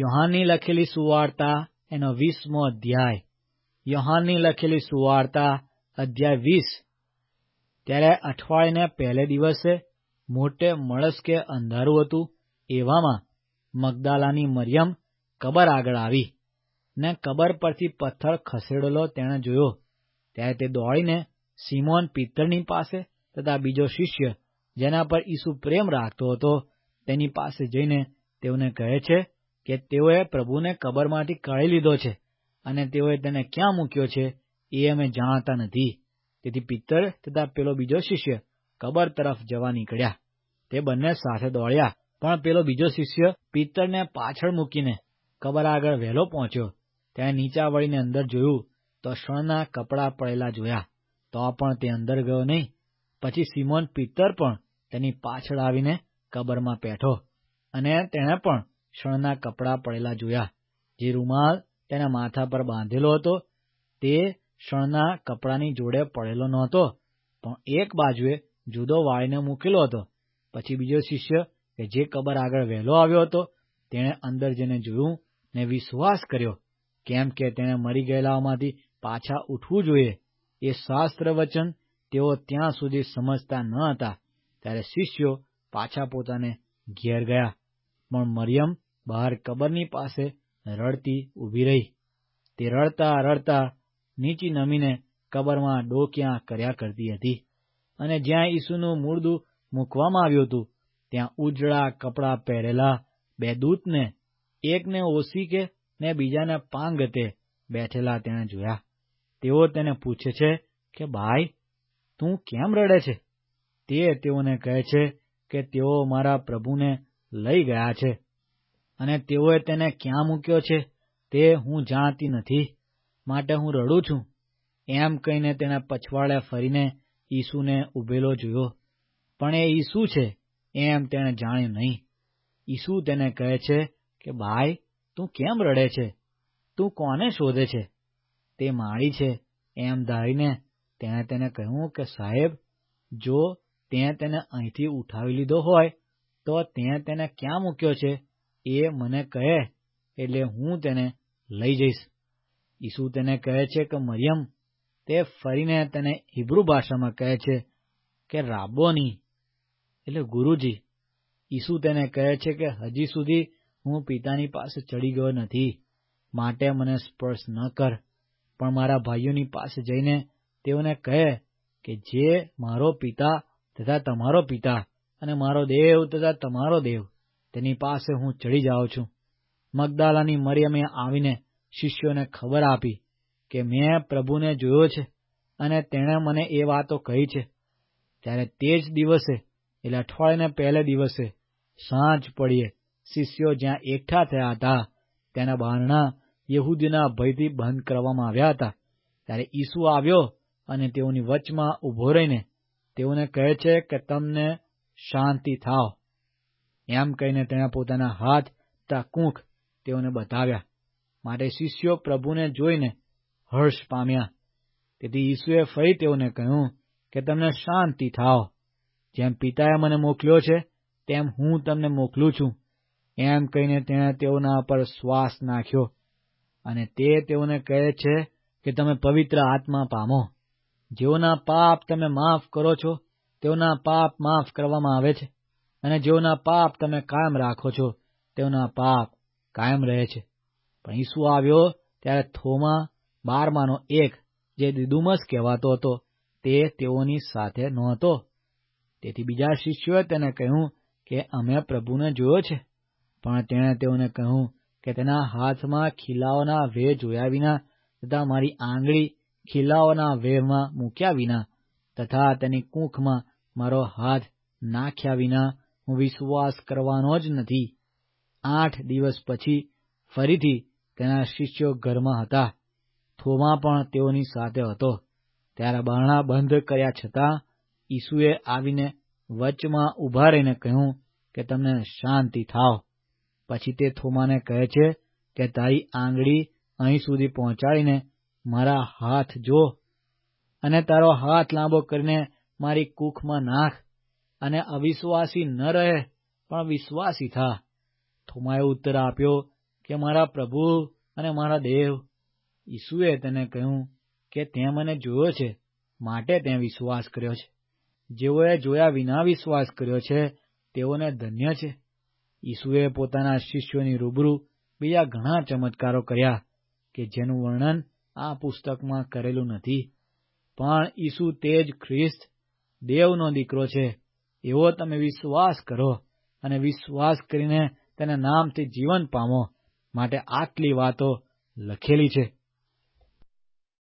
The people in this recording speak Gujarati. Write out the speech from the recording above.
યોહાનની લખેલી સુવાર્તા એનો વીસમો અધ્યાય. યોહાનની લખેલી સુવાર્તા અધ્યાય વીસ. ત્યારે અઠવાડિયાને પહેલે દિવસે મોટે મળસ કે અંધારું હતું, એવામાં મગદાલાની મરિયમ કબર આગળ આવી ને કબર પરથી પથ્થર ખસેડેલો તેણે જોયો. ત્યારે તે દોડીને સિમોન પિત્તરની પાસે તથા બીજો શિષ્ય જેના પર ઈસુ પ્રેમ રાખતો હતો તેની પાસે જઈને તેઓને કહે છે કે તેઓએ પ્રભુને કબરમાંથી કાઢી લીધો છે અને તેઓએ તેને ક્યાં મૂક્યો છે એ અમે જાણતા નથી. તેથી પિત્તર તથા પેલો બીજો શિષ્ય કબર તરફ જવા નીકળ્યા. તે બંને સાથે દોડ્યા, પણ પેલો બીજો શિષ્ય પિત્તરને પાછળ મૂકીને કબર આગળ વહેલો પહોંચ્યો. ત્યાં નીચા વળીને અંદર જોયું તો શણના કપડાં પડેલા જોયા. તો પણ તે અંદર ગયો નહીં. પછી સિમોન પિત્તર પણ તેની પાછળ આવીને કબરમાં બેઠો અને તેણે પણ શણના કપડાં પડેલા જોયા. જે રૂમાલ તેના માથા પર બાંધેલો હતો, તે શણના કપડાની જોડે પડેલો નહોતો, પણ એક બાજુએ જુદો વાળીને મૂકેલો હતો. પછી બીજો શિષ્ય કે જે કબર આગળ વહેલો આવ્યો હતો, તેણે અંદર જઈને જોયું ને વિશ્વાસ કર્યો કેમ કે તેણે મરી ગયેલાઓમાંથી પાછા ઉઠવું જોઈએ. એ શાસ્ત્ર વચન તેઓ ત્યાં સુધી સમજતા ન હતા. ત્યારે શિષ્યો પાછા પોતાને ઘેર ગયા. પણ મરિયમ બહાર કબરની પાસે રડતી ઊભી રહી. તે રડતા રડતા નીચી નમીને કબરમાં ડોક્યા કર્યા કરતી હતી. અને જ્યાં ઈસુનું મૂળદું મૂકવામાં આવ્યું હતું, ત્યાં ઉજળા કપડાં પહેરેલા બે દૂતને, એકને ઓસીકે ને બીજાને પાંગતે બેઠેલા તેણે જોયા. તેઓ તેને પૂછે છે કે, ભાઈ, તું કેમ રડે છે? તે તેઓને કહે છે કે, તેઓ મારા પ્રભુને લઈ ગયા છે અને તેઓએ તેને ક્યાં મૂક્યો છે તે હું જાણતી નથી. માટે હું રડું છું. એમ કહીને તેના પછવાડે ફરીને ઈસુને ઉભેલો જોયો. પણ એ ઈસુ છે એમ તેણે જાણ્યું નહીં. ઈસુ તેને કહે છે કે, ભાઈ, તું કેમ રડે છે? તું કોને શોધે છે? તે માળી છે. એમ ધારીને તેણે તેને કહ્યું કે, સાહેબ, જો તે તેને અહીંથી ઉઠાવી લીધો હોય તો તે તેને ક્યાં મૂક્યો છે? એ મને કહે, એટલે હું તેને લઈ જઈશ. ઈસુ તેને કહે છે કે, મરિયમ, તે ફરીને તેને હિબ્રુ ભાષામાં કહે છે કે, રાબોની. એટલે ગુરુજી, ઈસુ તેને કહે છે કે, હજી સુધી હું પિતાની પાસે ચડી ગયો નથી. માટે મને સ્પર્શ ન કર. પણ મારા ભાઈઓની પાસે જઈને તેઓને કહે કે, જે મારો પિતા તથા તમારો પિતા અને મારો દેવ તથા તમારો દેવ. તેની પાસે હું ચડી જાઉં છું. મગદાલાની મરિયમે આવીને શિષ્યોને ખબર આપી કે મેં પ્રભુને જોયો છે અને તેણે મને એ વાતો કહી છે. ત્યારે તે જ દિવસે, એટલે અઠવાડિયાને પહેલે દિવસે, સાંજ પડીએ શિષ્યો જ્યાં એકઠા થયા હતા, તેના બારણા યહૂદીના ભયથી બંધ કરવામાં આવ્યા હતા. ત્યારે ઈસુ આવ્યો અને તેઓની વચમાં ઊભો રહીને તેઓને કહે છે કે તમને શાંતિ થાવ. એમ કહીને તેણે પોતાના હાથ તથા કૂંખ તેઓને બતાવ્યા. માટે શિષ્યો પ્રભુને જોઈને હર્ષ પામ્યા. તેથી ઈસુએ ફરી તેઓને કહ્યું કે તમને શાંતિ થાવ. જેમ પિતાએ મને મોકલ્યો છે, તેમ હું તમને મોકલું છું. એમ કહીને તેણે તેઓના પર શ્વાસ નાખ્યો. અને તે તેઓને કહે છે કે તમે પવિત્ર આત્મા પામો. જેઓના પાપ તમે માફ કરો છો તેઓના પાપ માફ કરવામાં આવે છે અને જેઓના પાપ તમે કાયમ રાખો છો, તેઓના પાપ કાયમ રહે છે. પણ ઈસુ આવ્યો ત્યારે થોમા બારમાનો એક જે દિદુમસ કહેવાતો હતો, તે તેઓની સાથે નહોતો. તેથી બીજા શિષ્યોએ તેને કહ્યું કે અમે પ્રભુને જોયો છે, પણ તેણે તેઓને કહ્યું કે તેના હાથમાં ખીલાઓના વેહ જોયા વિના તથા મારી આંગળી ખીલાઓના વેહમાં મૂક્યા વિના તથા તેની કૂંખમાં મારો હાથ નાખ્યા વિના હું વિશ્વાસ કરવાનો જ નથી. આઠ દિવસ પછી ફરીથી તેના શિષ્યો ઘરમાં હતા. થોમા પણ તેઓની સાથે હતો. ત્યારે બારણા બંધ કર્યા છતાં ઈસુએ આવીને વચમાં ઊભા રહીને કહ્યું કે તમને શાંતિ થાવ. પછી તે થોમાને કહે છે કે, તારી આંગળી અહીં સુધી પહોંચાડીને મારા હાથ જો અને તારો હાથ લાંબો કરીને મારી કૂખમાં નાખ અને અવિશ્વાસી ન રહે, પણ વિશ્વાસી થા. થોમાએ ઉત્તર આપ્યો કે, મારા પ્રભુ અને મારા દેવ. ઈસુએ તેને કહ્યું કે, તે મને જોયો છે, માટે તે વિશ્વાસ કર્યો છે. જેઓએ જોયા વિના વિશ્વાસ કર્યો છે, તેઓને ધન્ય છે. ઈસુએ પોતાના શિષ્યોની રૂબરૂ બીજા ઘણા ચમત્કારો કર્યા કે, જેનું વર્ણન આ પુસ્તકમાં કરેલું નથી. પણ ઈસુ તે જ ખ્રિસ્ત દેવનો દીકરો છે, એવો તમે વિશ્વાસ કરો અને વિશ્વાસ કરીને તેના નામથી જીવન પામો માટે આટલી વાતો લખેલી છે.